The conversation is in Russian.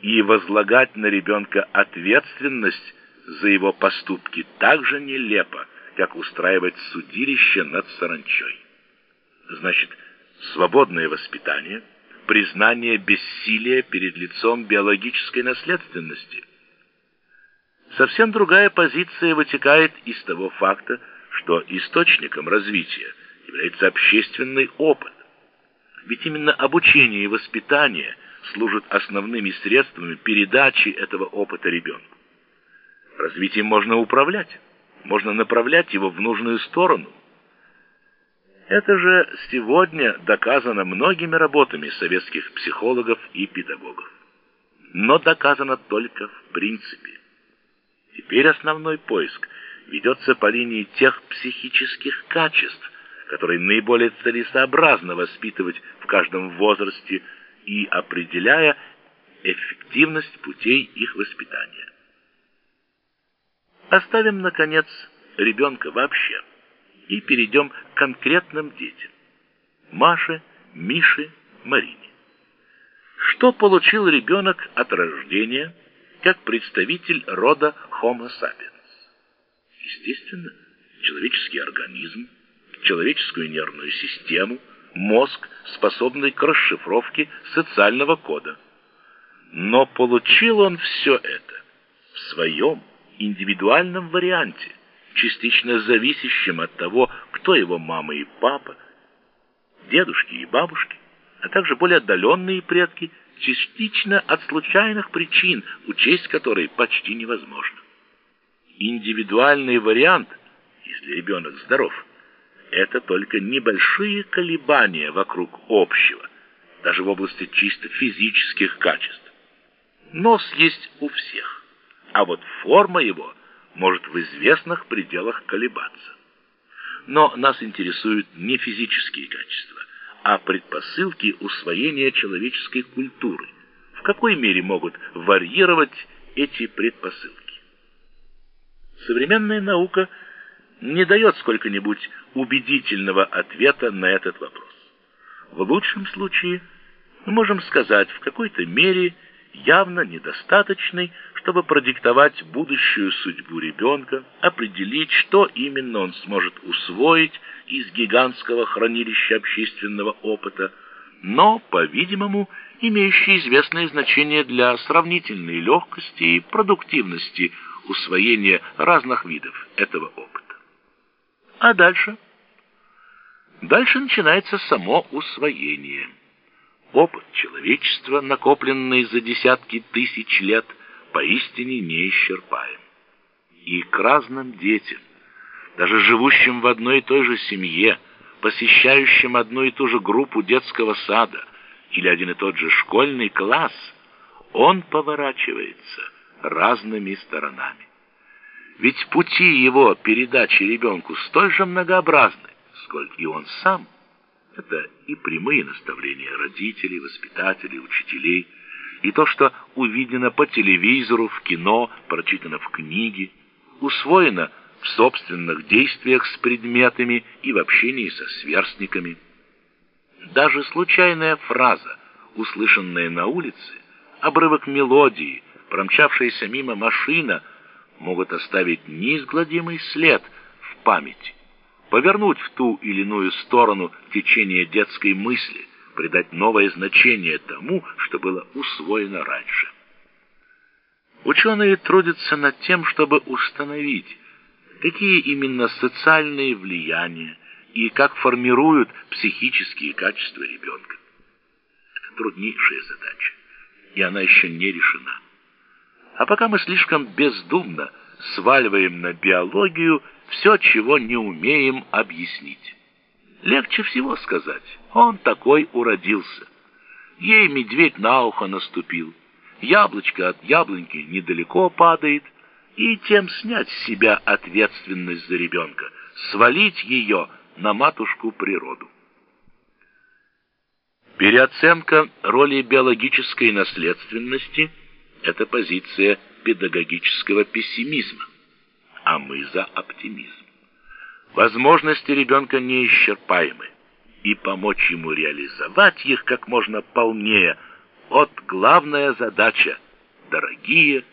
и возлагать на ребенка ответственность за его поступки так же нелепо, как устраивать судилище над саранчой. Значит, свободное воспитание, признание бессилия перед лицом биологической наследственности. Совсем другая позиция вытекает из того факта, что источником развития является общественный опыт. Ведь именно обучение и воспитание служат основными средствами передачи этого опыта ребенку. Развитием можно управлять, можно направлять его в нужную сторону. Это же сегодня доказано многими работами советских психологов и педагогов. Но доказано только в принципе. Теперь основной поиск ведется по линии тех психических качеств, которые наиболее целесообразно воспитывать в каждом возрасте и определяя эффективность путей их воспитания. Оставим, наконец, ребенка вообще и перейдем к конкретным детям. Маше, Мише, Марине. Что получил ребенок от рождения как представитель рода Homo sapiens? Естественно, человеческий организм, человеческую нервную систему, мозг, способный к расшифровке социального кода. Но получил он все это в своем индивидуальном варианте, частично зависящем от того, кто его мама и папа, дедушки и бабушки, а также более отдаленные предки, частично от случайных причин, учесть которые почти невозможно. Индивидуальный вариант, если ребенок здоров, это только небольшие колебания вокруг общего, даже в области чисто физических качеств. Нос есть у всех а вот форма его может в известных пределах колебаться. Но нас интересуют не физические качества, а предпосылки усвоения человеческой культуры. В какой мере могут варьировать эти предпосылки? Современная наука не дает сколько-нибудь убедительного ответа на этот вопрос. В лучшем случае мы можем сказать в какой-то мере явно недостаточный, чтобы продиктовать будущую судьбу ребенка, определить, что именно он сможет усвоить из гигантского хранилища общественного опыта, но, по-видимому, имеющий известное значение для сравнительной легкости и продуктивности усвоения разных видов этого опыта. А дальше? Дальше начинается само усвоение. Опыт человечества, накопленный за десятки тысяч лет – поистине неисчерпаем. И к разным детям, даже живущим в одной и той же семье, посещающим одну и ту же группу детского сада или один и тот же школьный класс, он поворачивается разными сторонами. Ведь пути его передачи ребенку столь же многообразны, сколько и он сам. Это и прямые наставления родителей, воспитателей, учителей – и то, что увидено по телевизору, в кино, прочитано в книге, усвоено в собственных действиях с предметами и в общении со сверстниками. Даже случайная фраза, услышанная на улице, обрывок мелодии, промчавшаяся мимо машина, могут оставить неизгладимый след в памяти, повернуть в ту или иную сторону течение детской мысли – придать новое значение тому, что было усвоено раньше. Ученые трудятся над тем, чтобы установить, какие именно социальные влияния и как формируют психические качества ребенка. Труднейшая задача, и она еще не решена. А пока мы слишком бездумно сваливаем на биологию все, чего не умеем объяснить. Легче всего сказать, он такой уродился. Ей медведь на ухо наступил, яблочко от яблоньки недалеко падает, и тем снять с себя ответственность за ребенка, свалить ее на матушку природу. Переоценка роли биологической наследственности – это позиция педагогического пессимизма, а мы за оптимизм. Возможности ребенка неисчерпаемы, и помочь ему реализовать их как можно полнее – вот главная задача дорогие,